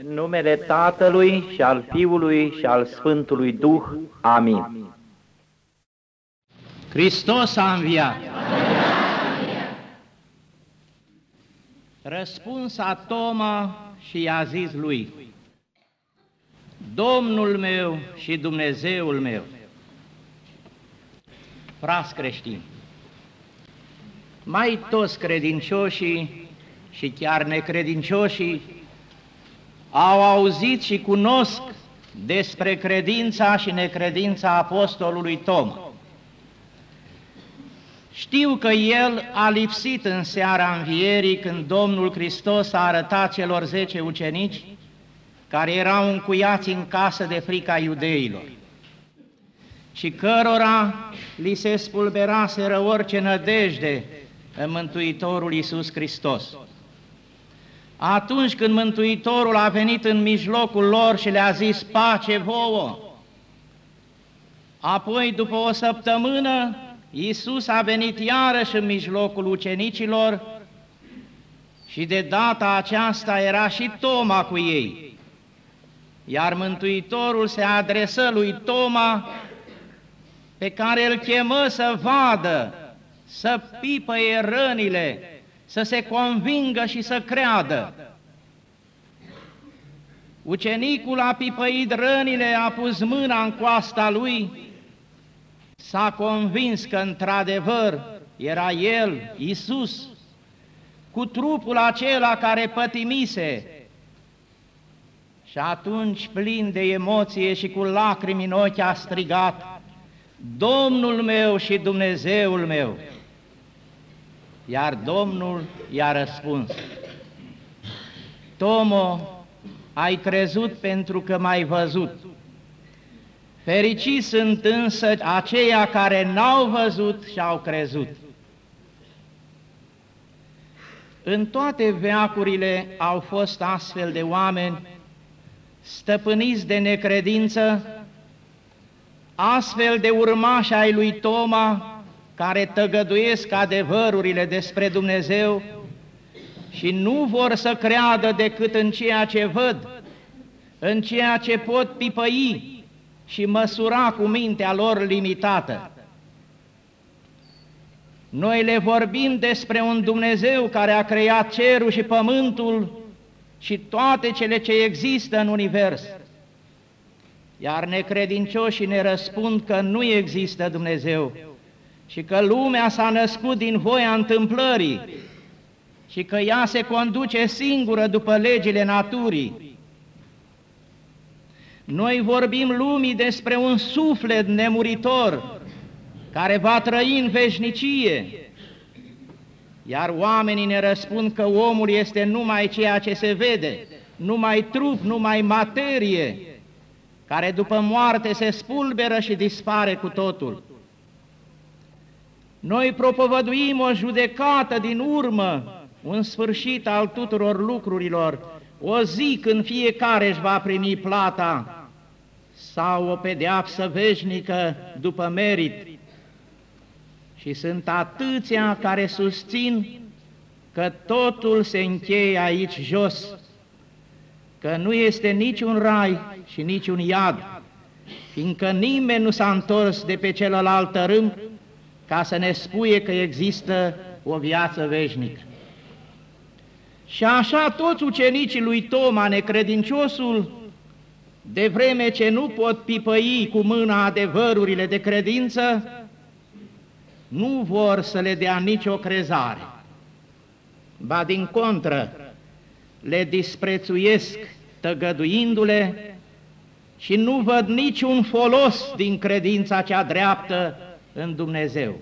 În numele Tatălui și al Fiului și al Sfântului Duh. Amin. Hristos a înviat! Răspuns a Toma și i-a zis lui, Domnul meu și Dumnezeul meu. Fras creștini, mai toți credincioșii și chiar necredincioșii au auzit și cunosc despre credința și necredința apostolului Toma. Știu că el a lipsit în seara învierii când Domnul Hristos a arătat celor zece ucenici care erau încuiați în casă de frica iudeilor și cărora li se spulberaseră orice nădejde în Mântuitorul Iisus Hristos. Atunci când Mântuitorul a venit în mijlocul lor și le-a zis pace vouă, apoi după o săptămână Iisus a venit iarăși în mijlocul ucenicilor și de data aceasta era și Toma cu ei. Iar Mântuitorul se adresă lui Toma, pe care îl chemă să vadă, să pipăie rănile, să se convingă și să creadă. Ucenicul a pipăit rănile, a pus mâna în coasta lui s-a convins că într-adevăr era El, Isus, cu trupul acela care pătimise. Și atunci, plin de emoție și cu lacrimi în ochi, a strigat, Domnul meu și Dumnezeul meu! Iar Domnul i-a răspuns, Tomo, ai crezut pentru că m-ai văzut. Fericiți sunt însă aceia care n-au văzut și au crezut. În toate veacurile au fost astfel de oameni stăpâniți de necredință, astfel de urmași ai lui Toma, care tăgăduiesc adevărurile despre Dumnezeu și nu vor să creadă decât în ceea ce văd, în ceea ce pot pipăi, și măsura cu mintea lor limitată. Noi le vorbim despre un Dumnezeu care a creat cerul și pământul și toate cele ce există în univers. Iar necredincioșii ne răspund că nu există Dumnezeu și că lumea s-a născut din voia întâmplării. Și că ea se conduce singură după legile naturii. Noi vorbim lumii despre un suflet nemuritor care va trăi în veșnicie, iar oamenii ne răspund că omul este numai ceea ce se vede, numai trup, numai materie, care după moarte se spulberă și dispare cu totul. Noi propovăduim o judecată din urmă, un sfârșit al tuturor lucrurilor, o zi când fiecare își va primi plata, sau o pedeapsă veșnică după merit. Și sunt atâția care susțin că totul se încheie aici jos, că nu este niciun rai și niciun iad, fiindcă nimeni nu s-a întors de pe celălalt tărâm ca să ne spuie că există o viață veșnică. Și așa toți ucenicii lui Toma, necredinciosul, de vreme ce nu pot pipăi cu mâna adevărurile de credință, nu vor să le dea nicio crezare. Ba din contră, le disprețuiesc tăgăduindu-le și nu văd niciun folos din credința cea dreaptă în Dumnezeu.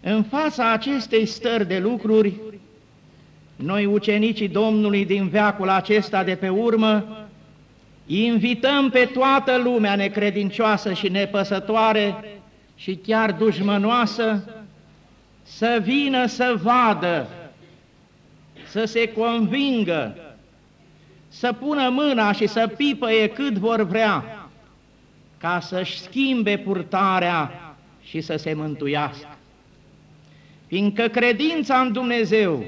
În fața acestei stări de lucruri, noi ucenicii Domnului din veacul acesta de pe urmă, Invităm pe toată lumea necredincioasă și nepăsătoare și chiar dușmănoasă să vină să vadă, să se convingă, să pună mâna și să pipăie cât vor vrea, ca să-și schimbe purtarea și să se mântuiască. Fiindcă credința în Dumnezeu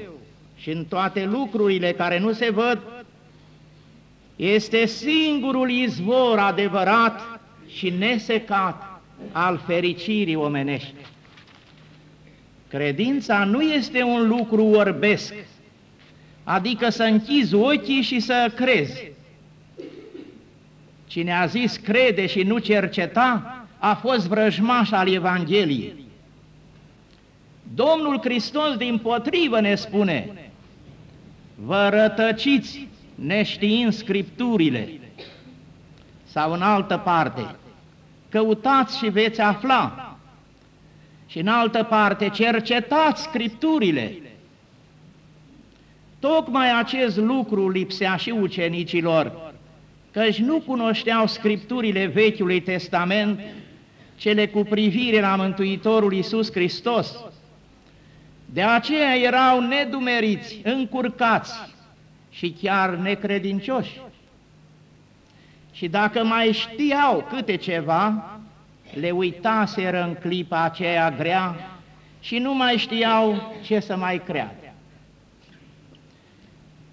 și în toate lucrurile care nu se văd este singurul izvor adevărat și nesecat al fericirii omenești. Credința nu este un lucru orbesc, adică să închizi ochii și să crezi. Cine a zis crede și nu cerceta, a fost vrăjmaș al Evangheliei. Domnul Hristos din potrivă ne spune, vă rătăciți neștiind Scripturile, sau în altă parte, căutați și veți afla, și în altă parte, cercetați Scripturile. Tocmai acest lucru lipsea și ucenicilor, căci nu cunoșteau Scripturile Vechiului Testament, cele cu privire la Mântuitorul Iisus Hristos. De aceea erau nedumeriți, încurcați și chiar necredincioși. Și dacă mai știau câte ceva, le uitaseră în clipa aceea grea și nu mai știau ce să mai creadă.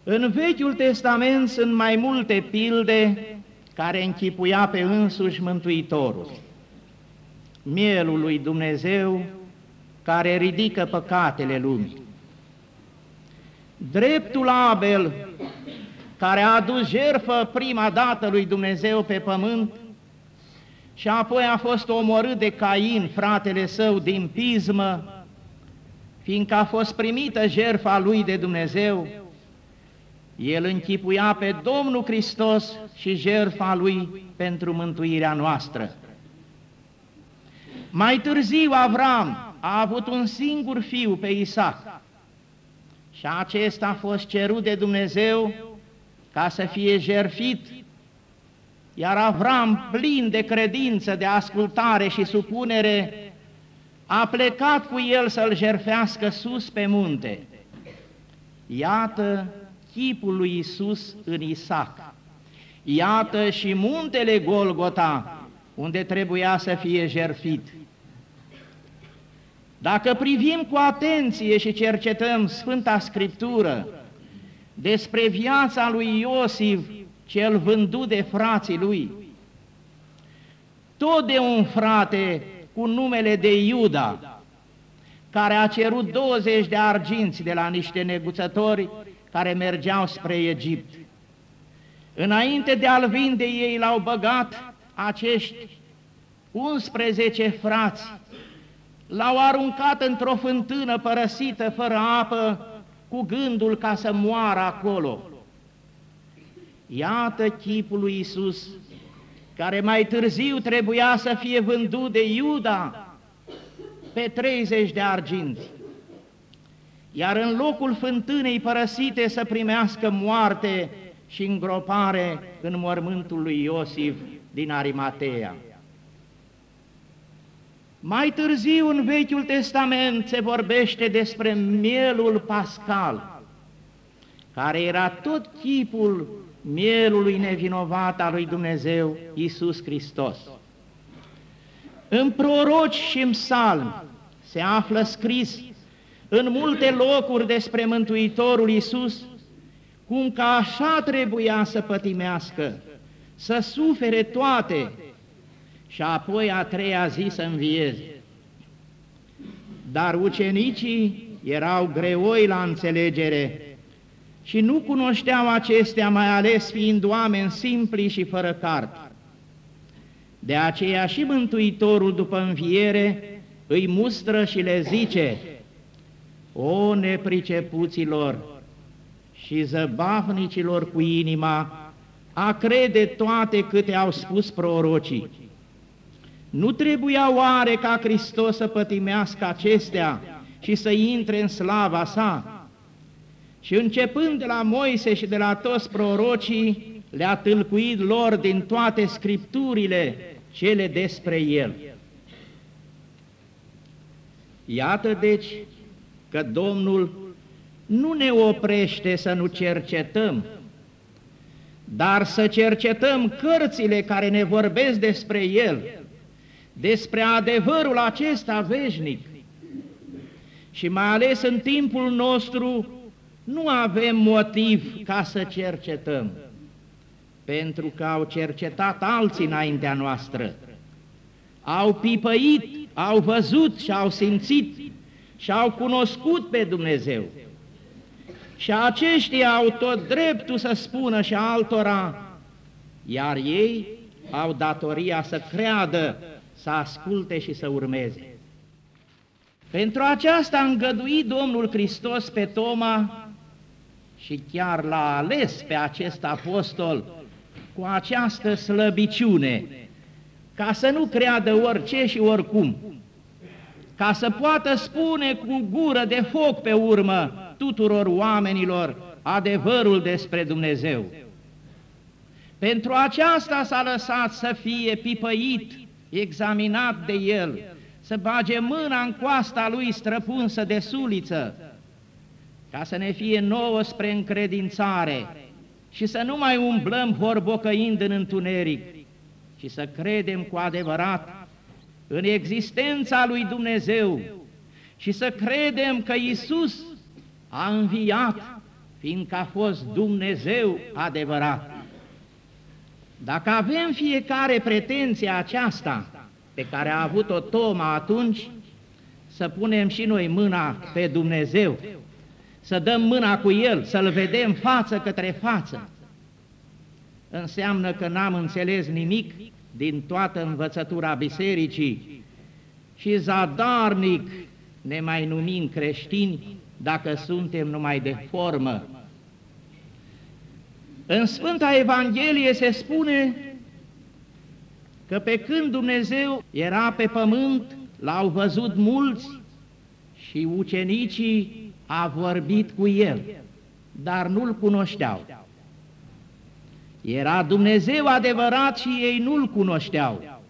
În Vechiul Testament sunt mai multe pilde care închipuia pe însuși Mântuitorul mielul lui Dumnezeu care ridică păcatele lumii. Dreptul Abel, care a adus jerfă prima dată lui Dumnezeu pe pământ și apoi a fost omorât de Cain, fratele său, din pismă, fiindcă a fost primită jerfa lui de Dumnezeu, el închipuia pe Domnul Hristos și jerfa lui pentru mântuirea noastră. Mai târziu Avram a avut un singur fiu pe Isaac și acesta a fost cerut de Dumnezeu ca să fie jerfit, iar Avram, plin de credință, de ascultare și supunere, a plecat cu el să-l jerfească sus pe munte. Iată chipul lui Isus în Isaac. Iată și muntele Golgota, unde trebuia să fie jerfit. Dacă privim cu atenție și cercetăm Sfânta Scriptură despre viața lui Iosif, cel vândut de frații lui, tot de un frate cu numele de Iuda, care a cerut 20 de arginți de la niște neguțători care mergeau spre Egipt. Înainte de a-l vinde, ei l-au băgat acești 11 frați L-au aruncat într-o fântână părăsită, fără apă, cu gândul ca să moară acolo. Iată chipul lui Isus, care mai târziu trebuia să fie vândut de Iuda pe 30 de arginți, iar în locul fântânei părăsite să primească moarte și îngropare în mormântul lui Iosif din Arimatea. Mai târziu în Vechiul Testament se vorbește despre mielul pascal, care era tot chipul mielului nevinovat al lui Dumnezeu, Iisus Hristos. În proroci și în psalm se află scris în multe locuri despre Mântuitorul Iisus, cum că așa trebuia să pătimească, să sufere toate, și apoi a treia zi să învieze. Dar ucenicii erau greoi la înțelegere și nu cunoșteau acestea, mai ales fiind oameni simpli și fără carte. De aceea și Mântuitorul după înviere îi mustră și le zice, O nepricepuților și zăbavnicilor cu inima, a crede toate câte au spus prorocii. Nu trebuia oare ca Hristos să pătimească acestea și să intre în slava sa? Și începând de la Moise și de la toți prorocii, le-a tâlcuit lor din toate scripturile cele despre El. Iată deci că Domnul nu ne oprește să nu cercetăm, dar să cercetăm cărțile care ne vorbesc despre El, despre adevărul acesta veșnic. Și mai ales în timpul nostru nu avem motiv ca să cercetăm. pentru că au cercetat alții înaintea noastră, au pipăit, au văzut și au simțit și au cunoscut pe Dumnezeu. Și aceștia au tot dreptul să spună și altora, iar ei au datoria să creadă, să asculte și să urmeze. Pentru aceasta a îngăduit Domnul Hristos pe Toma și chiar l-a ales pe acest apostol cu această slăbiciune, ca să nu creadă orice și oricum, ca să poată spune cu gură de foc pe urmă tuturor oamenilor adevărul despre Dumnezeu. Pentru aceasta s-a lăsat să fie pipăit, examinat de el, să bage mâna în coasta lui străpunsă de suliță, ca să ne fie nouă spre încredințare și să nu mai umblăm horbocăind în întuneric, ci să credem cu adevărat în existența lui Dumnezeu și să credem că Isus a înviat, fiindcă a fost Dumnezeu adevărat. Dacă avem fiecare pretenția aceasta pe care a avut-o Toma atunci, să punem și noi mâna pe Dumnezeu, să dăm mâna cu El, să-L vedem față către față, înseamnă că n-am înțeles nimic din toată învățătura bisericii și zadarnic ne mai numim creștini dacă suntem numai de formă. În Sfânta Evanghelie se spune că pe când Dumnezeu era pe pământ, l-au văzut mulți și ucenicii a vorbit cu el, dar nu-l cunoșteau. Era Dumnezeu adevărat și ei nu-L cunoșteau.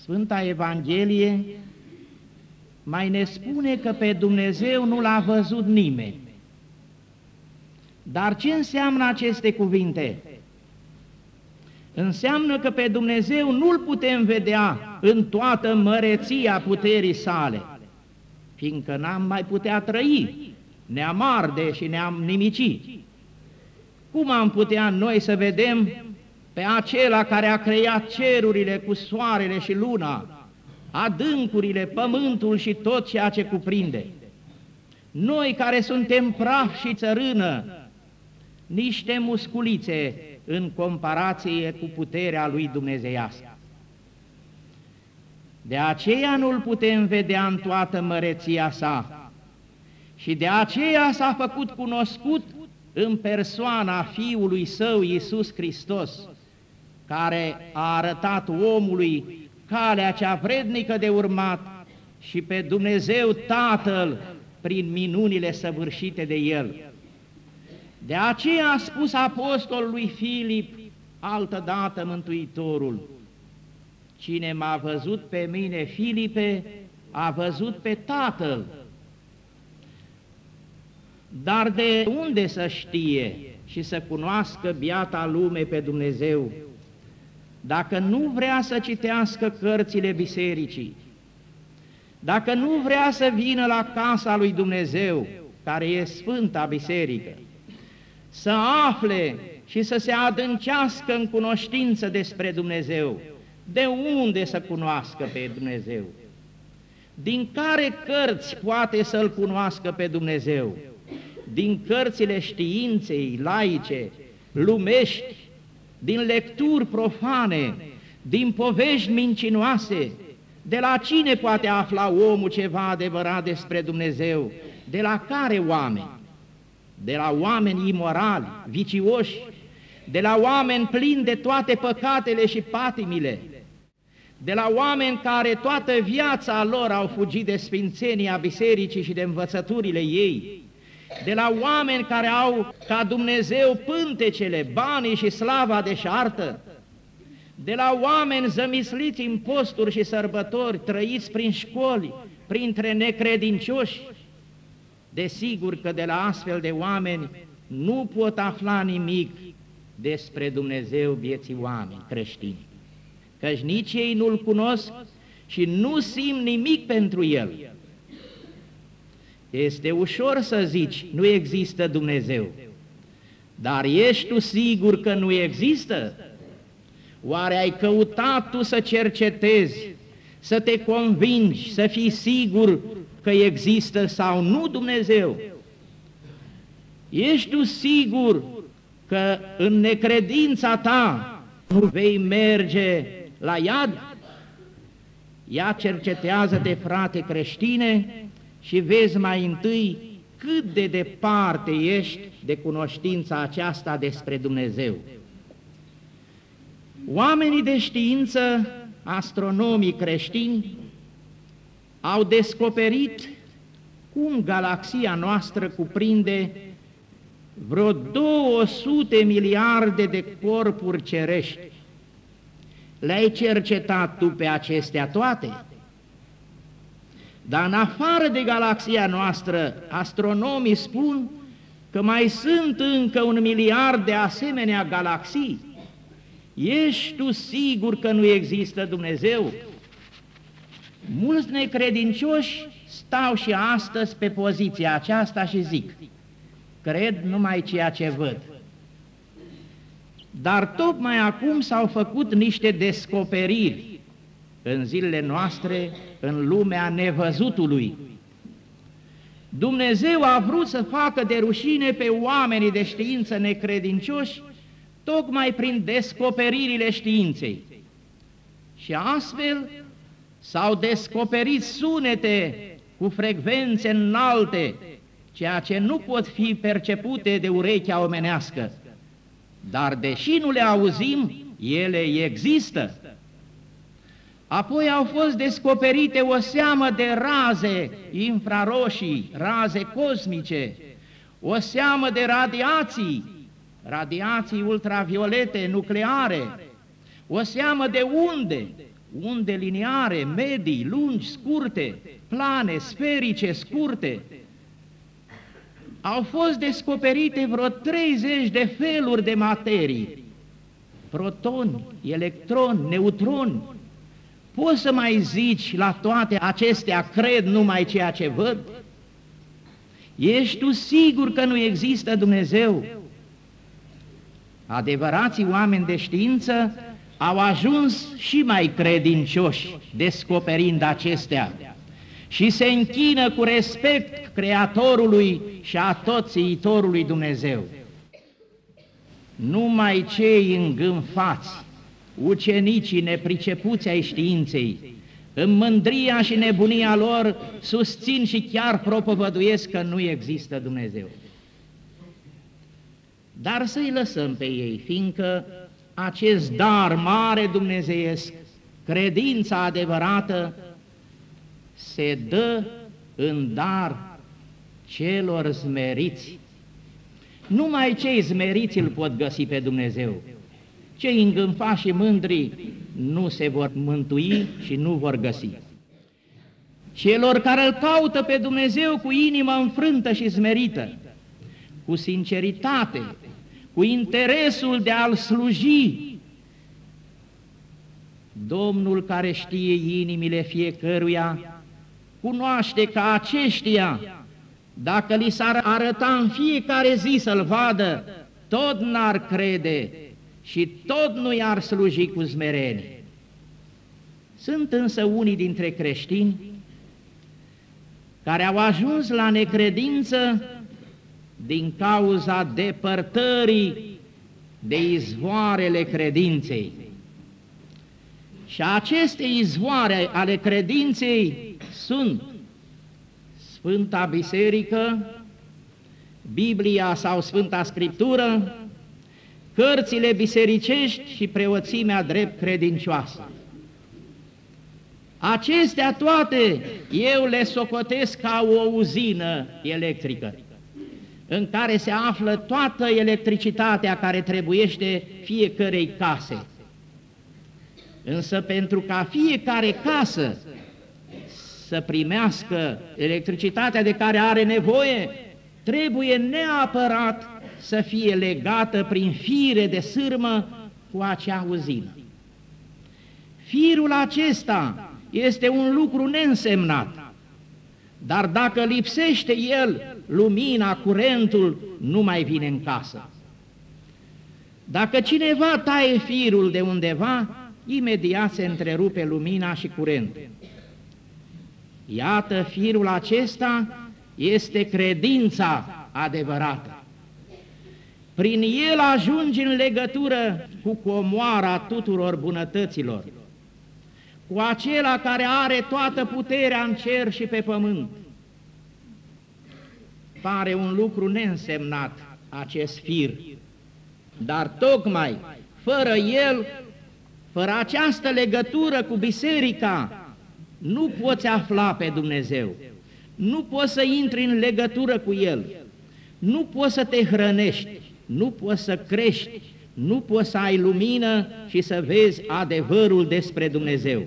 Sfânta Evanghelie mai ne spune că pe Dumnezeu nu l-a văzut nimeni. Dar ce înseamnă aceste cuvinte? Înseamnă că pe Dumnezeu nu-L putem vedea în toată măreția puterii sale, fiindcă n-am mai putea trăi ne-am arde și ne-am nimici. Cum am putea noi să vedem pe acela care a creat cerurile cu soarele și luna, adâncurile, pământul și tot ceea ce cuprinde? Noi care suntem praf și țărână, niște musculițe în comparație cu puterea lui dumnezeiască. De aceea nu-L putem vedea în toată măreția sa, și de aceea s-a făcut cunoscut în persoana Fiului Său, Iisus Hristos, care a arătat omului calea cea vrednică de urmat și pe Dumnezeu Tatăl prin minunile săvârșite de El. De aceea a spus apostolului Filip, altădată Mântuitorul, Cine m-a văzut pe mine, Filipe, a văzut pe Tatăl. Dar de unde să știe și să cunoască biata lume pe Dumnezeu, dacă nu vrea să citească cărțile bisericii, dacă nu vrea să vină la casa lui Dumnezeu, care e Sfânta Biserică, să afle și să se adâncească în cunoștință despre Dumnezeu, de unde să cunoască pe Dumnezeu? Din care cărți poate să-L cunoască pe Dumnezeu? Din cărțile științei laice, lumești, din lecturi profane, din povești mincinoase, de la cine poate afla omul ceva adevărat despre Dumnezeu? De la care oameni? De la oameni imorali, vicioși, de la oameni plini de toate păcatele și patimile, de la oameni care toată viața lor au fugit de sfințenia bisericii și de învățăturile ei, de la oameni care au ca Dumnezeu pântecele, banii și slava deșartă, de la oameni zămisliți în posturi și sărbători, trăiți prin școli, printre necredincioși, desigur că de la astfel de oameni nu pot afla nimic despre Dumnezeu vieții oameni creștini, căci nici ei nu-L cunosc și nu simt nimic pentru El. Este ușor să zici, nu există Dumnezeu. Dar ești tu sigur că nu există? Oare ai căutat tu să cercetezi, să te convingi, să fii sigur că există sau nu Dumnezeu? Ești tu sigur că în necredința ta nu vei merge la iad? Ia cercetează-te, frate creștine, și vezi mai întâi cât de departe ești de cunoștința aceasta despre Dumnezeu. Oamenii de știință, astronomii creștini, au descoperit cum galaxia noastră cuprinde vreo 200 miliarde de corpuri cerești. Le-ai cercetat tu pe acestea toate? Dar în afară de galaxia noastră, astronomii spun că mai sunt încă un miliard de asemenea galaxii. Ești tu sigur că nu există Dumnezeu? Mulți necredincioși stau și astăzi pe poziția aceasta și zic, cred numai ceea ce văd. Dar tocmai acum s-au făcut niște descoperiri în zilele noastre în lumea nevăzutului. Dumnezeu a vrut să facă de rușine pe oamenii de știință necredincioși tocmai prin descoperirile științei. Și astfel s-au descoperit sunete cu frecvențe înalte, ceea ce nu pot fi percepute de urechea omenească. Dar deși nu le auzim, ele există. Apoi au fost descoperite o seamă de raze infraroșii, raze cosmice, o seamă de radiații, radiații ultraviolete, nucleare, o seamă de unde, unde liniare, medii, lungi, scurte, plane, sferice, scurte. Au fost descoperite vreo 30 de feluri de materii, protoni, electroni, neutroni, Poți să mai zici la toate acestea, cred numai ceea ce văd? Ești tu sigur că nu există Dumnezeu? Adevărații oameni de știință au ajuns și mai credincioși descoperind acestea și se închină cu respect Creatorului și a toțiitorului Dumnezeu. Numai cei îngânfați ucenicii nepricepuți ai științei, în mândria și nebunia lor susțin și chiar propovăduiesc că nu există Dumnezeu. Dar să-i lăsăm pe ei, fiindcă acest dar mare dumnezeiesc, credința adevărată, se dă în dar celor smeriți. Numai cei smeriți îl pot găsi pe Dumnezeu. Cei îngânfași și mândri nu se vor mântui și nu vor găsi. Celor care îl caută pe Dumnezeu cu inimă înfrântă și smerită, cu sinceritate, cu interesul de a-L sluji, Domnul care știe inimile fiecăruia, cunoaște că aceștia, dacă li s-ar arăta în fiecare zi să-L vadă, tot n-ar crede și tot nu i-ar sluji cu smerenie. Sunt însă unii dintre creștini care au ajuns la necredință din cauza depărtării de izvoarele credinței. Și aceste izvoare ale credinței sunt Sfânta Biserică, Biblia sau Sfânta Scriptură, cărțile bisericești și preoțimea drept credincioasă. Acestea toate eu le socotesc ca o uzină electrică, în care se află toată electricitatea care trebuiește fiecărei case. Însă pentru ca fiecare casă să primească electricitatea de care are nevoie, trebuie neapărat să fie legată prin fire de sârmă cu acea uzină. Firul acesta este un lucru neînsemnat, dar dacă lipsește el, lumina, curentul nu mai vine în casă. Dacă cineva taie firul de undeva, imediat se întrerupe lumina și curentul. Iată, firul acesta este credința adevărată. Prin el ajungi în legătură cu comoara tuturor bunătăților, cu acela care are toată puterea în cer și pe pământ. Pare un lucru neînsemnat acest fir, dar tocmai fără el, fără această legătură cu biserica, nu poți afla pe Dumnezeu, nu poți să intri în legătură cu El, nu poți să te hrănești, nu poți să crești, nu poți să ai lumină și să vezi adevărul despre Dumnezeu.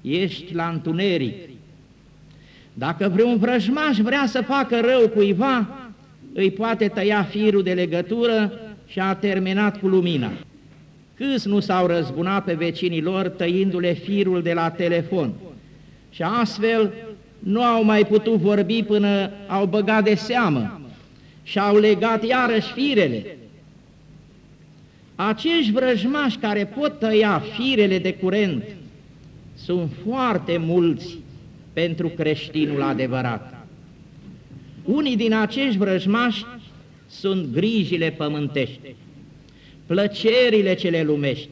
Ești la întuneric. Dacă vreun vrăjmaș vrea să facă rău cuiva, îi poate tăia firul de legătură și a terminat cu lumina. Câți nu s-au răzbunat pe vecinii lor tăindu-le firul de la telefon și astfel nu au mai putut vorbi până au băgat de seamă și au legat iarăși firele. Acești vrăjmași care pot tăia firele de curent sunt foarte mulți pentru creștinul adevărat. Unii din acești vrăjmași sunt grijile pământești, plăcerile cele lumești,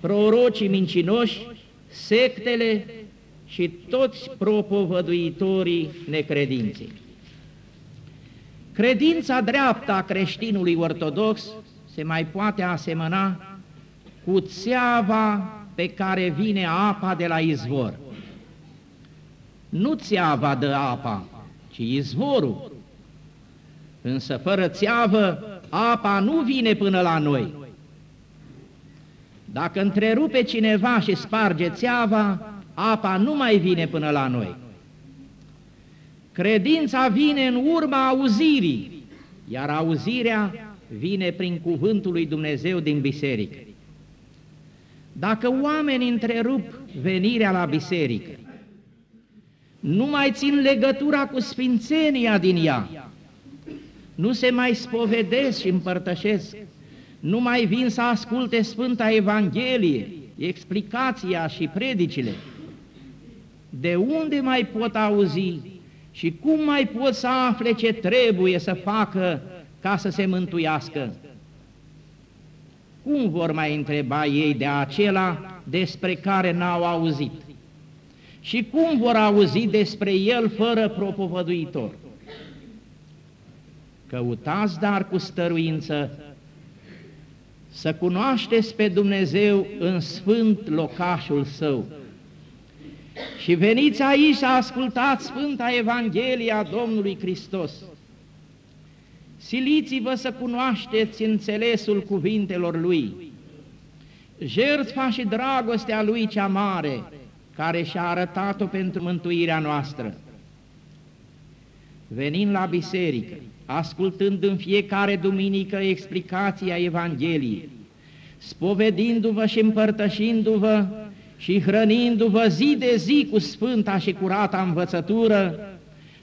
prorocii mincinoși, sectele și toți propovăduitorii necredinței. Credința dreaptă a creștinului ortodox se mai poate asemăna cu țeava pe care vine apa de la izvor. Nu țeava dă apa, ci izvorul. Însă fără țeavă, apa nu vine până la noi. Dacă întrerupe cineva și sparge țeava, apa nu mai vine până la noi. Credința vine în urma auzirii, iar auzirea vine prin cuvântul lui Dumnezeu din biserică. Dacă oamenii întrerup venirea la biserică, nu mai țin legătura cu sfințenia din ea, nu se mai spovedesc și împărtășesc, nu mai vin să asculte Sfânta Evanghelie, explicația și predicile, de unde mai pot auzi și cum mai pot să afle ce trebuie să facă ca să se mântuiască? Cum vor mai întreba ei de acela despre care n-au auzit? Și cum vor auzi despre el fără propovăduitor? Căutați dar cu stăruință să cunoașteți pe Dumnezeu în sfânt locașul Său, și veniți aici să ascultați Sfânta Evanghelia Domnului Hristos. Siliți-vă să cunoașteți înțelesul cuvintelor Lui, jertfa și dragostea Lui cea mare, care și-a arătat-o pentru mântuirea noastră. Venind la biserică, ascultând în fiecare duminică explicația Evangheliei, spovedindu-vă și împărtășindu-vă și hrănindu-vă zi de zi cu sfânta și curata învățătură,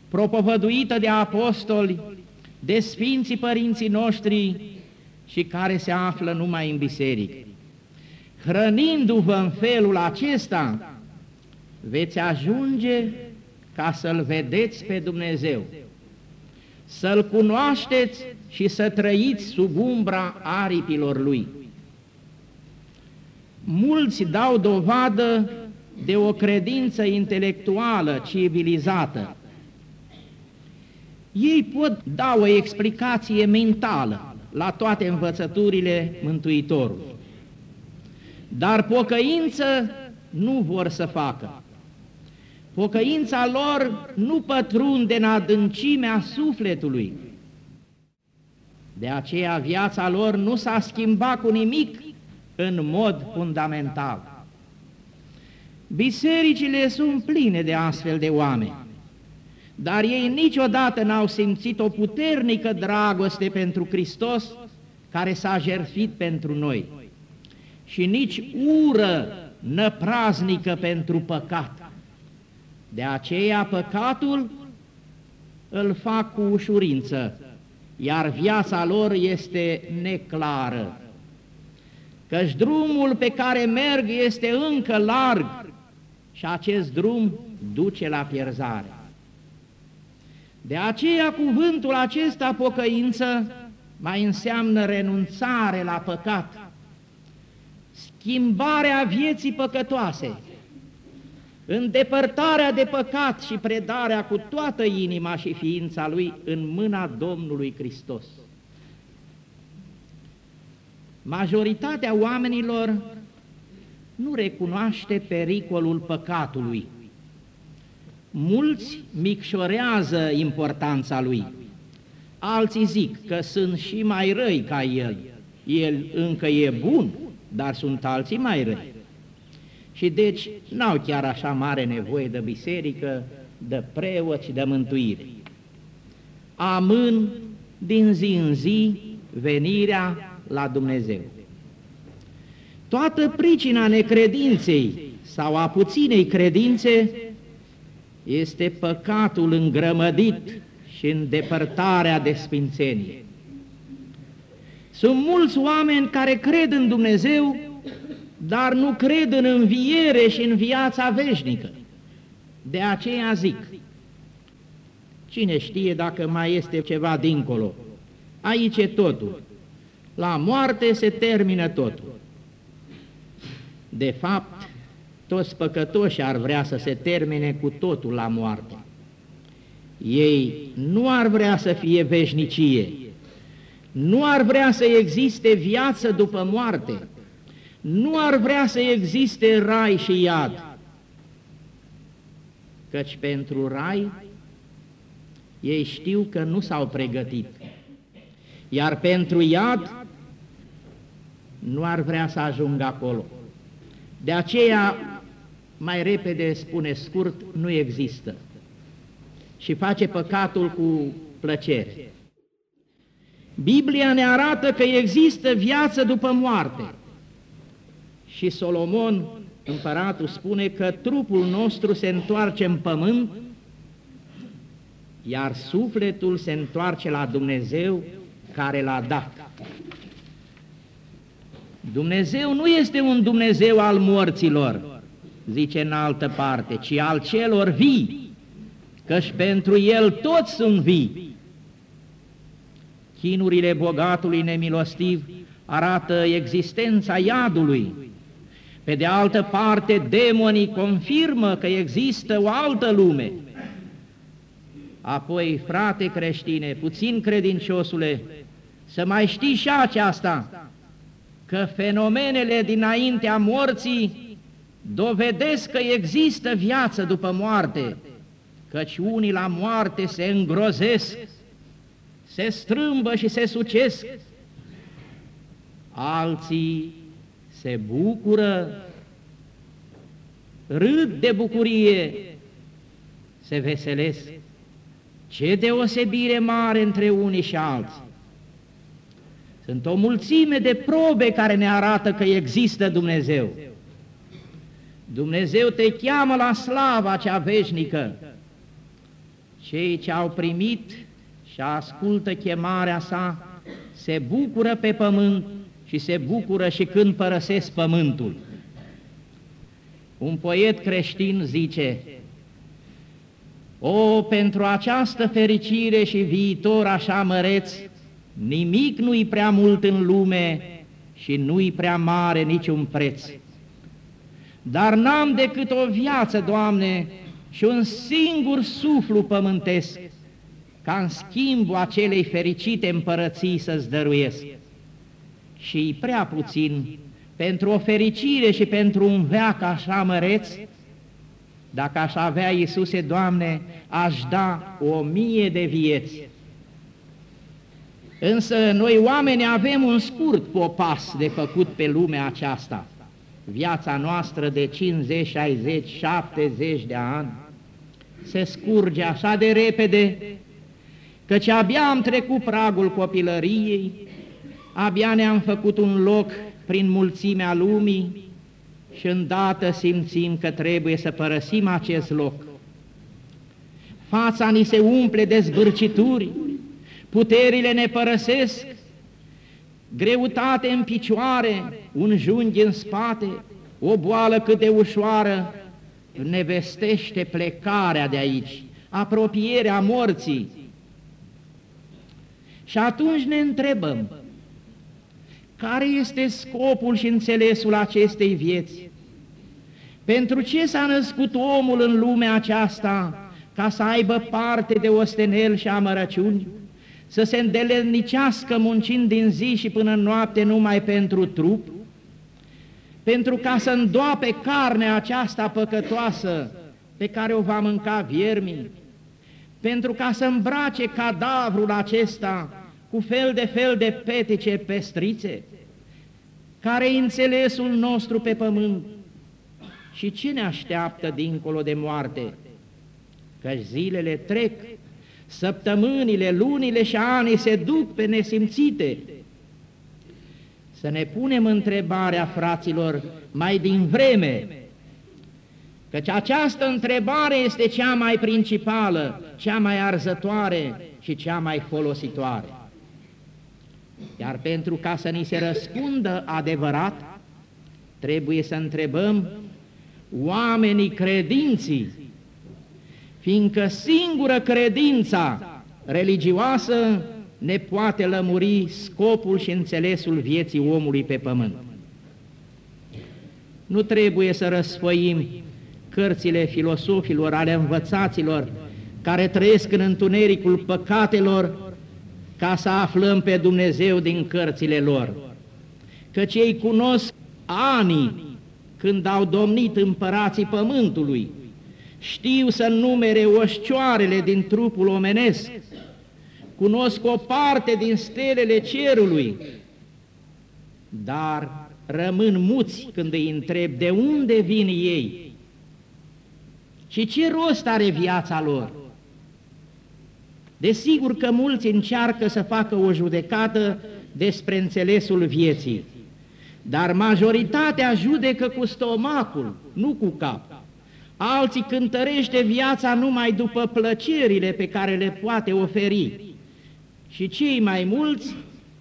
propovăduită de apostoli, de sfinții părinții noștri și care se află numai în biserică. Hrănindu-vă în felul acesta, veți ajunge ca să-L vedeți pe Dumnezeu, să-L cunoașteți și să trăiți sub umbra aripilor Lui mulți dau dovadă de o credință intelectuală, civilizată. Ei pot da o explicație mentală la toate învățăturile Mântuitorului. Dar pocăință nu vor să facă. Pocăința lor nu pătrunde în adâncimea sufletului. De aceea viața lor nu s-a schimbat cu nimic în mod fundamental. Bisericile sunt pline de astfel de oameni, dar ei niciodată n-au simțit o puternică dragoste pentru Hristos care s-a jertfit pentru noi și nici ură năpraznică pentru păcat. De aceea păcatul îl fac cu ușurință iar viața lor este neclară. Căci drumul pe care merg este încă larg și acest drum duce la pierzare. De aceea cuvântul acesta, pocăință, mai înseamnă renunțare la păcat, schimbarea vieții păcătoase, îndepărtarea de păcat și predarea cu toată inima și ființa lui în mâna Domnului Hristos. Majoritatea oamenilor nu recunoaște pericolul păcatului. Mulți micșorează importanța lui. Alții zic că sunt și mai răi ca el. El încă e bun, dar sunt alții mai răi. Și deci n-au chiar așa mare nevoie de biserică, de preoți și de mântuire. Amân din zi în zi venirea la Dumnezeu. Toată pricina necredinței sau a puținei credințe este păcatul îngrămădit și îndepărtarea de sfințenie. Sunt mulți oameni care cred în Dumnezeu, dar nu cred în înviere și în viața veșnică. De aceea zic, cine știe dacă mai este ceva dincolo? Aici e totul. La moarte se termină totul. De fapt, toți păcătoși ar vrea să se termine cu totul la moarte. Ei nu ar vrea să fie veșnicie, nu ar vrea să existe viață după moarte, nu ar vrea să existe rai și iad, căci pentru rai ei știu că nu s-au pregătit, iar pentru iad nu ar vrea să ajungă acolo. De aceea, mai repede spune scurt, nu există și face păcatul cu plăcere. Biblia ne arată că există viață după moarte. Și Solomon, împăratul, spune că trupul nostru se întoarce în pământ, iar sufletul se întoarce la Dumnezeu care l-a dat. Dumnezeu nu este un Dumnezeu al morților, zice în altă parte, ci al celor vii, căci pentru El toți sunt vii. Chinurile bogatului nemilostiv arată existența iadului. Pe de altă parte, demonii confirmă că există o altă lume. Apoi, frate creștine, puțin credinciosule, să mai știi și aceasta, că fenomenele dinaintea morții dovedesc că există viață după moarte, căci unii la moarte se îngrozesc, se strâmbă și se sucesc, alții se bucură, râd de bucurie, se veselesc. Ce deosebire mare între unii și alții! Sunt o mulțime de probe care ne arată că există Dumnezeu. Dumnezeu te cheamă la slava cea veșnică. Cei ce au primit și ascultă chemarea sa se bucură pe pământ și se bucură și când părăsesc pământul. Un poet creștin zice, O, pentru această fericire și viitor așa măreț, Nimic nu-i prea mult în lume și nu-i prea mare niciun preț. Dar n-am decât o viață, Doamne, și un singur suflu pământesc, ca în schimbul acelei fericite împărății să-ți dăruiesc. Și prea puțin pentru o fericire și pentru un veac așa măreț, dacă aș avea, Iisuse, Doamne, aș da o mie de vieți Însă noi oameni avem un scurt popas de făcut pe lumea aceasta. Viața noastră de 50, 60, 70 de ani se scurge așa de repede, căci abia am trecut pragul copilăriei, abia ne-am făcut un loc prin mulțimea lumii și îndată simțim că trebuie să părăsim acest loc. Fața ni se umple de zbârcituri, puterile ne părăsesc, greutate în picioare, un junghi în spate, o boală cât de ușoară, ne vestește plecarea de aici, apropierea morții. Și atunci ne întrebăm, care este scopul și înțelesul acestei vieți? Pentru ce s-a născut omul în lumea aceasta ca să aibă parte de ostenel și amărăciuni? Să se îndelennicească muncind din zi și până noapte numai pentru trup? Pentru ca să îndoape carnea aceasta păcătoasă pe care o va mânca viermii? Pentru ca să îmbrace cadavrul acesta cu fel de fel de petice pestrițe? Care-i înțelesul nostru pe pământ? Și ce ne așteaptă dincolo de moarte? Că zilele trec, săptămânile, lunile și anii se duc pe nesimțite. Să ne punem întrebarea, fraților, mai din vreme, căci această întrebare este cea mai principală, cea mai arzătoare și cea mai folositoare. Iar pentru ca să ni se răspundă adevărat, trebuie să întrebăm oamenii credinții, fiindcă singură credința religioasă ne poate lămuri scopul și înțelesul vieții omului pe pământ. Nu trebuie să răsfăim cărțile filosofilor, ale învățaților, care trăiesc în întunericul păcatelor, ca să aflăm pe Dumnezeu din cărțile lor. Căci ei cunosc anii când au domnit împărații pământului, știu să numere oșcioarele din trupul omenesc, cunosc o parte din stelele cerului, dar rămân muți când îi întreb de unde vin ei și ce rost are viața lor. Desigur că mulți încearcă să facă o judecată despre înțelesul vieții, dar majoritatea judecă cu stomacul, nu cu cap. Alții cântărește viața numai după plăcerile pe care le poate oferi. Și cei mai mulți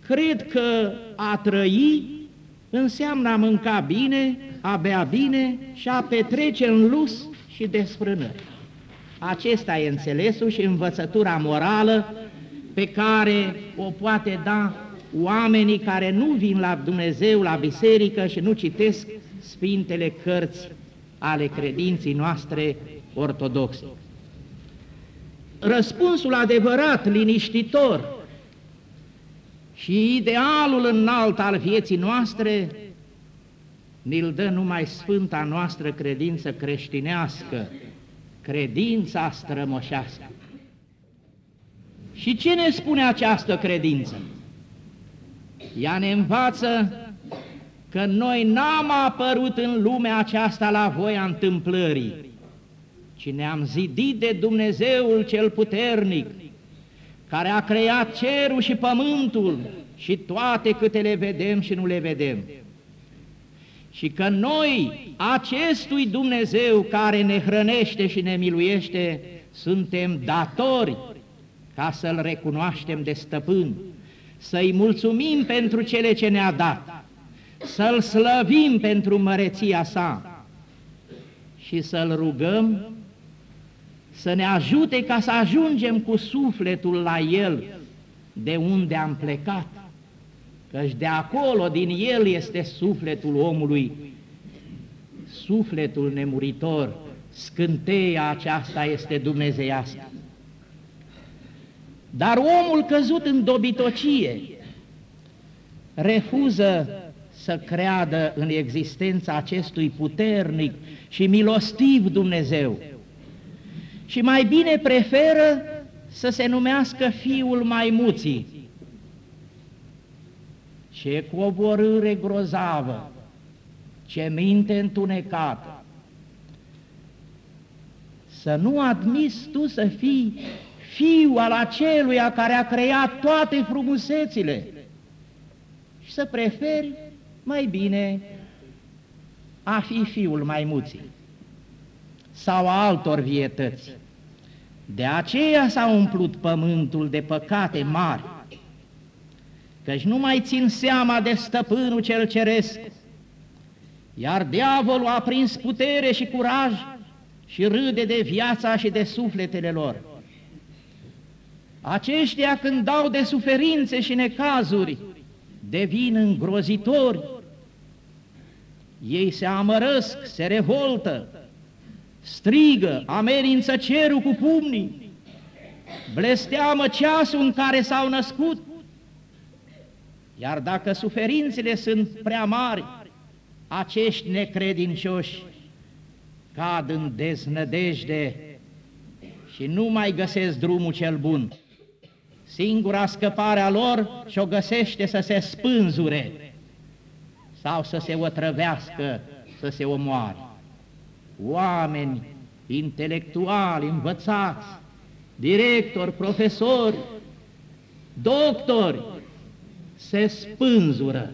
cred că a trăi înseamnă a mânca bine, a bea bine și a petrece în lus și desfrânări. Acesta e înțelesul și învățătura morală pe care o poate da oamenii care nu vin la Dumnezeu, la biserică și nu citesc Sfintele Cărți ale credinții noastre ortodoxe. Răspunsul adevărat, liniștitor și idealul înalt al vieții noastre ni-l dă numai Sfânta noastră credință creștinească, credința strămoșească. Și ce ne spune această credință? Ea ne învață că noi n-am apărut în lumea aceasta la voia întâmplării, ci ne-am zidit de Dumnezeul cel puternic, care a creat cerul și pământul și toate câte le vedem și nu le vedem. Și că noi, acestui Dumnezeu care ne hrănește și ne miluiește, suntem datori ca să-L recunoaștem de stăpân să-i mulțumim pentru cele ce ne-a dat, să-L slăvim pentru măreția sa și să-L rugăm să ne ajute ca să ajungem cu sufletul la El de unde am plecat, căci de acolo, din El, este sufletul omului, sufletul nemuritor, scânteia aceasta este dumnezeiască. Dar omul căzut în dobitocie refuză să creadă în existența acestui puternic și milostiv Dumnezeu și mai bine preferă să se numească fiul maimuții. Ce coborâre grozavă, ce minte întunecată! Să nu admis tu să fii fiu al aceluia care a creat toate frumusețile și să preferi mai bine a fi fiul maimuții sau a altor vietăți. De aceea s-a umplut pământul de păcate mari, căci nu mai țin seama de stăpânul cel ceresc, iar diavolul a prins putere și curaj și râde de viața și de sufletele lor. Aceștia când dau de suferințe și necazuri, devin îngrozitori. Ei se amărăsc, se revoltă, strigă, amenință cerul cu pumnii, blesteamă ceasul în care s-au născut, iar dacă suferințele sunt prea mari, acești necredincioși cad în deznădejde și nu mai găsesc drumul cel bun. Singura scăpare a lor și-o găsește să se spânzure sau să se otrăvească, să se omoare. Oameni intelectuali, învățați, directori, profesori, doctori, se spânzură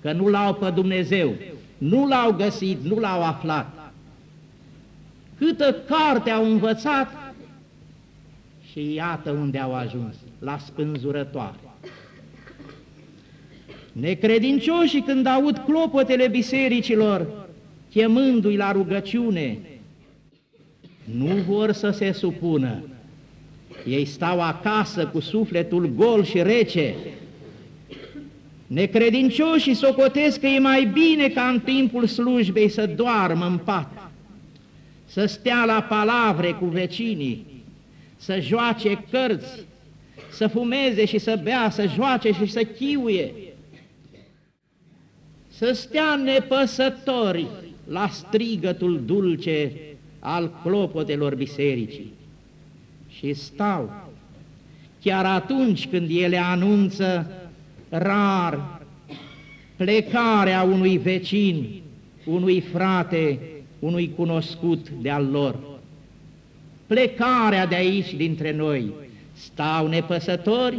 că nu l-au pe Dumnezeu, nu l-au găsit, nu l-au aflat. Câtă carte au învățat și iată unde au ajuns, la spânzurătoare. Necredincioșii când aud clopotele bisericilor, chemându-i la rugăciune, nu vor să se supună. Ei stau acasă cu sufletul gol și rece, Necredincioșii socotesc că e mai bine ca în timpul slujbei să doarmă în pat, să stea la palavre cu vecinii, să joace cărți, să fumeze și să bea, să joace și să chiuie, să stea nepăsători la strigătul dulce al clopotelor bisericii. Și stau, chiar atunci când ele anunță rar plecarea unui vecin, unui frate, unui cunoscut de-al lor. Plecarea de aici dintre noi. Stau nepăsători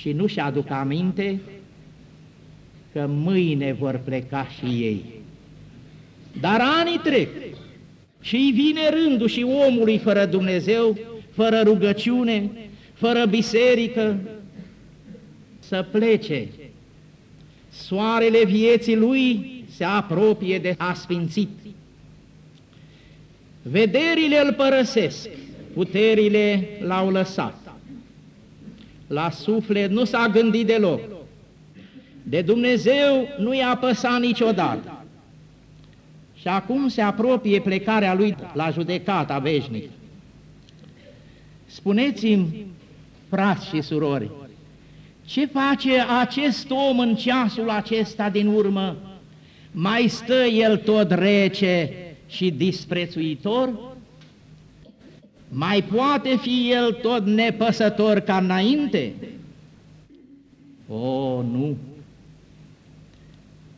și nu-și aduc aminte că mâine vor pleca și ei. Dar anii trec și îi vine rândul și omului fără Dumnezeu, fără rugăciune, fără biserică, să plece. Soarele vieții lui se apropie de asfințit. Vederile îl părăsesc, puterile l-au lăsat. La suflet nu s-a gândit deloc. De Dumnezeu nu i-a păsat niciodată. Și acum se apropie plecarea lui la judecata veșnică. Spuneți-mi, frați și surori, ce face acest om în ceasul acesta din urmă? Mai stă el tot rece și disprețuitor? Mai poate fi el tot nepăsător ca înainte? O, nu!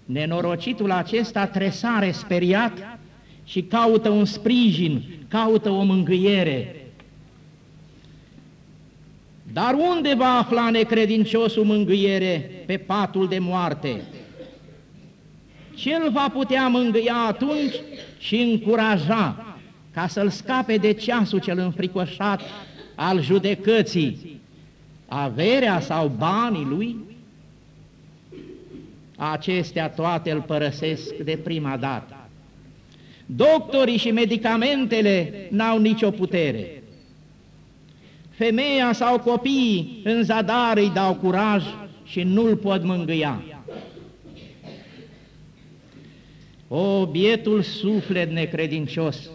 Nenorocitul acesta tresare speriat și caută un sprijin, caută o mângâiere, dar unde va afla necredinciosul mângâiere pe patul de moarte? Ce-l va putea mângâia atunci și încuraja ca să-l scape de ceasul cel înfricoșat al judecății? Averea sau banii lui? Acestea toate îl părăsesc de prima dată. Doctorii și medicamentele n-au nicio putere femeia sau copiii în zadar îi dau curaj și nu-l pot mângâia. O, bietul suflet necredincios,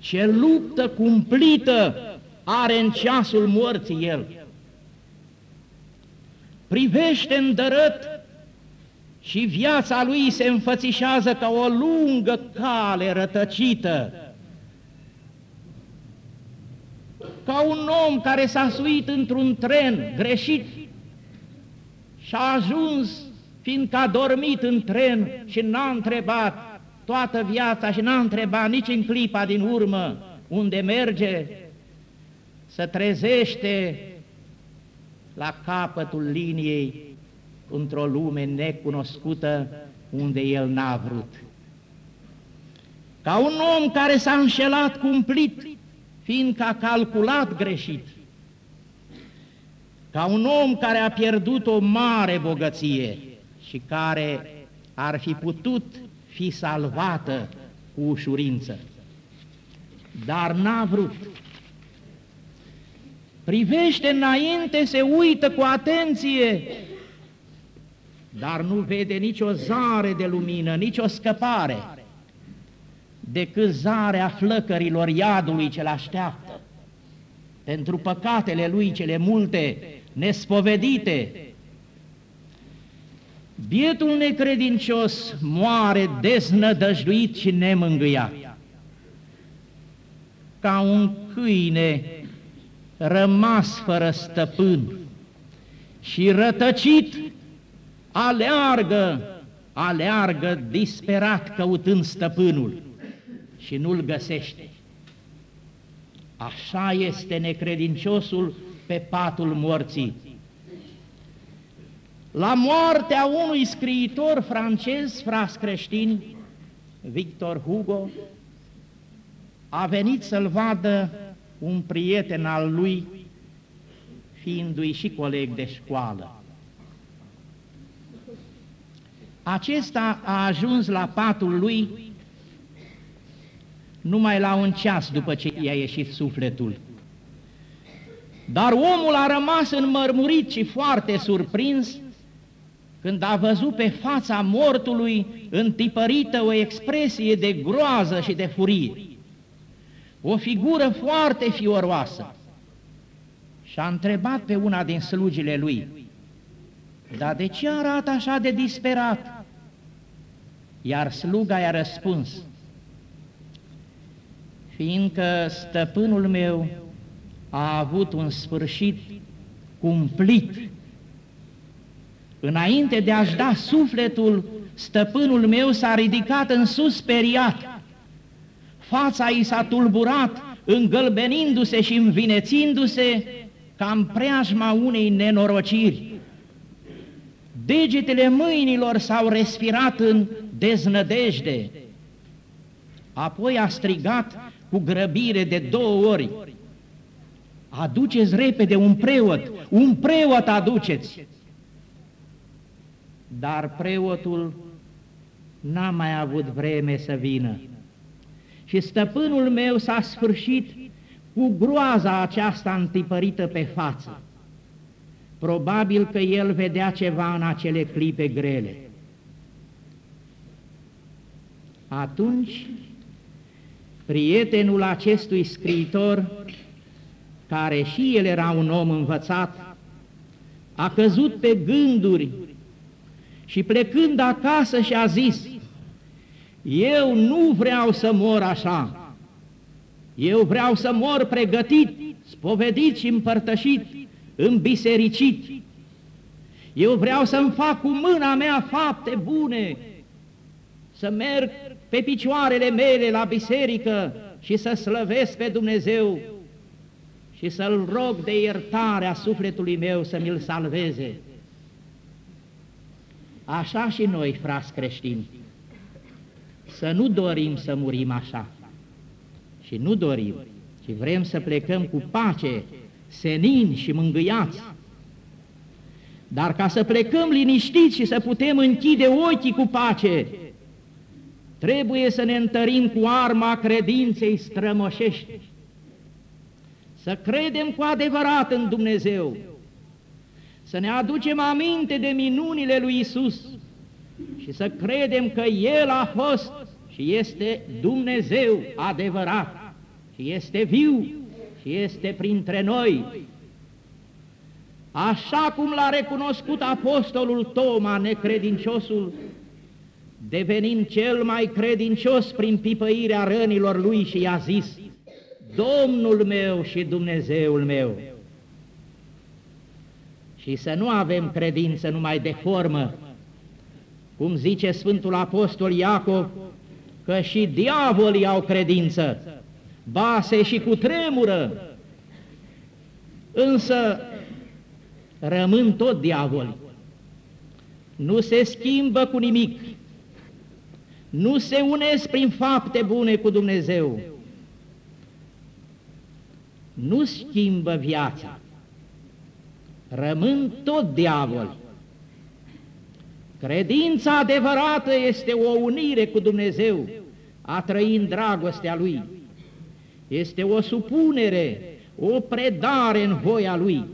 ce luptă cumplită are în ceasul morții el. Privește îndărât și viața lui se înfățișează ca o lungă cale rătăcită, ca un om care s-a suit într-un tren greșit și a ajuns, fiindcă a dormit în tren și n-a întrebat toată viața și n-a întrebat nici în clipa din urmă unde merge, să trezește la capătul liniei într-o lume necunoscută unde el n-a vrut. Ca un om care s-a înșelat cumplit fiindcă a calculat greșit, ca un om care a pierdut o mare bogăție și care ar fi putut fi salvată cu ușurință, dar n-a vrut. Privește înainte, se uită cu atenție, dar nu vede nicio zare de lumină, nicio scăpare, decât zarea flăcărilor iadului ce-l așteaptă. Pentru păcatele lui cele multe, nespovedite, bietul necredincios moare deznădăjduit și nemângâiat. Ca un câine rămas fără stăpân și rătăcit, aleargă, aleargă disperat căutând stăpânul și nu-l găsește. Așa este necredinciosul pe patul morții. La moartea unui scriitor francez, fras creștin, Victor Hugo, a venit să-l vadă un prieten al lui, fiindu-i și coleg de școală. Acesta a ajuns la patul lui numai la un ceas după ce i-a ieșit sufletul. Dar omul a rămas înmărmurit și foarte surprins când a văzut pe fața mortului întipărită o expresie de groază și de furie o figură foarte fioroasă. Și a întrebat pe una din slugile lui, dar de ce arată așa de disperat? Iar sluga i-a răspuns, fiindcă stăpânul meu a avut un sfârșit cumplit. Înainte de a-și da sufletul, stăpânul meu s-a ridicat în sus speriat fața i s-a tulburat, îngălbenindu-se și învinețindu-se ca în preajma unei nenorociri. Degetele mâinilor s-au respirat în deznădejde. Apoi a strigat cu grăbire de două ori. Aduceți repede un preot, un preot aduceți! Dar preotul n-a mai avut vreme să vină și stăpânul meu s-a sfârșit cu groaza aceasta întipărită pe față. Probabil că el vedea ceva în acele clipe grele. Atunci, prietenul acestui scriitor, care și el era un om învățat, a căzut pe gânduri și plecând acasă și a zis, eu nu vreau să mor așa. Eu vreau să mor pregătit, spovedit și împărtășit, îmbisericit. Eu vreau să-mi fac cu mâna mea fapte bune, să merg pe picioarele mele la biserică și să slăvesc pe Dumnezeu și să-L rog de iertare a sufletului meu să mi-l salveze. Așa și noi, frați creștini, să nu dorim să murim așa. Și nu dorim, ci vrem să plecăm cu pace, senin și mângâiați. Dar ca să plecăm liniștiți și să putem închide ochii cu pace, trebuie să ne întărim cu arma credinței strămoșești. Să credem cu adevărat în Dumnezeu, să ne aducem aminte de minunile lui Isus și să credem că El a fost și este Dumnezeu adevărat și este viu și este printre noi. Așa cum l-a recunoscut apostolul Toma, necredinciosul, devenind cel mai credincios prin pipăirea rănilor lui și i-a zis, Domnul meu și Dumnezeul meu. Și să nu avem credință numai de formă, cum zice Sfântul Apostol Iacov, că și diavolii au credință, base și cu tremură, însă rămân tot diavoli. Nu se schimbă cu nimic, nu se unesc prin fapte bune cu Dumnezeu. nu schimbă viața, rămân tot diavol. Credința adevărată este o unire cu Dumnezeu, a trăi în dragostea Lui. Este o supunere, o predare în voia Lui.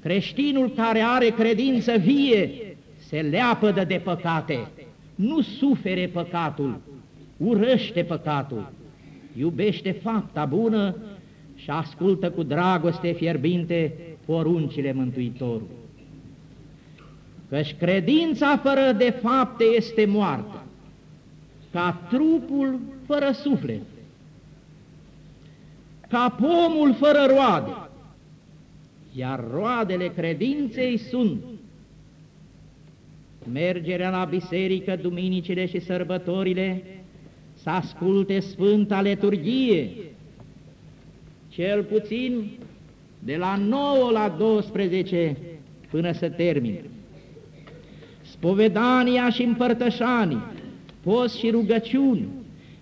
Creștinul care are credință vie se leapădă de păcate, nu sufere păcatul, urăște păcatul, iubește fapta bună și ascultă cu dragoste fierbinte poruncile Mântuitorului. Căci credința fără de fapte este moartă, ca trupul fără suflet, ca pomul fără roade, iar roadele credinței sunt. Mergerea la biserică duminicile și sărbătorile, să asculte Sfânta Leturghie, cel puțin de la 9 la 12 până să termine. Spovedania și împărtășanii, post și rugăciuni,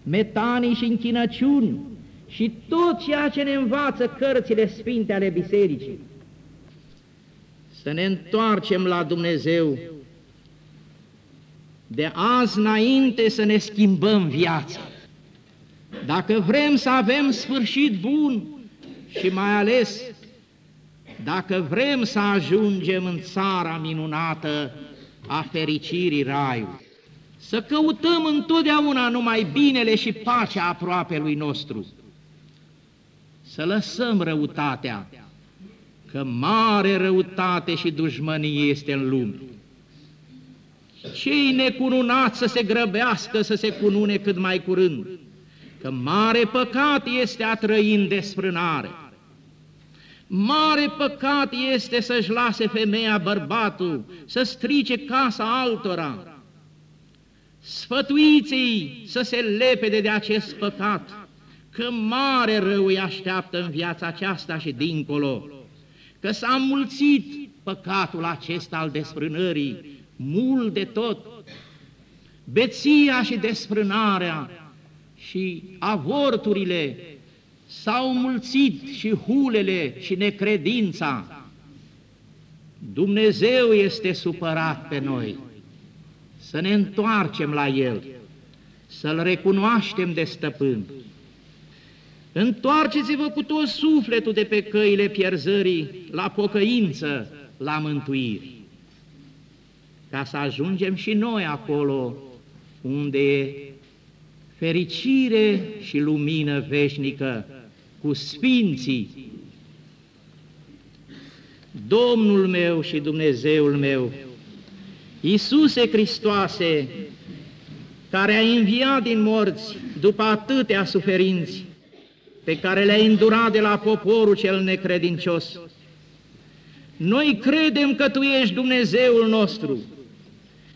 metanii și închinăciuni și tot ceea ce ne învață cărțile sfinte ale bisericii. Să ne întoarcem la Dumnezeu de azi înainte să ne schimbăm viața. Dacă vrem să avem sfârșit bun și mai ales dacă vrem să ajungem în țara minunată a fericirii raiului, să căutăm întotdeauna numai binele și pacea aproape lui nostru, să lăsăm răutatea, că mare răutate și dușmănie este în lume cei necununați să se grăbească să se cunune cât mai curând, că mare păcat este a trăi în desfrânare. Mare păcat este să-și lase femeia bărbatul, să strice casa altora. Sfătuiți-i să se lepede de acest păcat, că mare rău îi așteaptă în viața aceasta și dincolo, că s-a mulțit păcatul acesta al desfrânării, mult de tot, beția și desfrânarea și avorturile s-au mulțit și hulele și necredința. Dumnezeu este supărat pe noi, să ne întoarcem la El, să-L recunoaștem de stăpân. Întoarceți-vă cu tot sufletul de pe căile pierzării la pocăință, la mântuire ca să ajungem și noi acolo unde e fericire și lumină veșnică cu sfinții. Domnul meu și Dumnezeul meu, Iisuse Hristoase, care a înviat din morți după atâtea suferinți pe care le-a îndurat de la poporul cel necredincios, noi credem că Tu ești Dumnezeul nostru,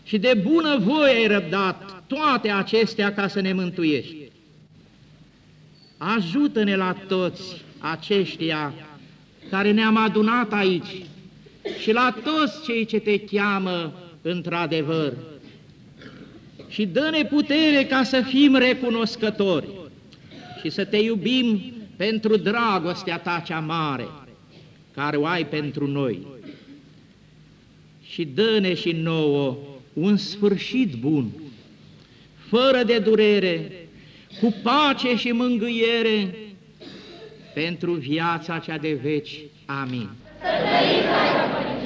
și de bună voie ai răbdat toate acestea ca să ne mântuiești. Ajută-ne la toți aceștia care ne-am adunat aici și la toți cei ce te cheamă într-adevăr. Și dă-ne putere ca să fim recunoscători și să te iubim pentru dragostea ta cea mare, care o ai pentru noi. Și dă-ne și nouă un sfârșit bun, fără de durere, cu pace și mângâiere, pentru viața cea de veci. Amin. Să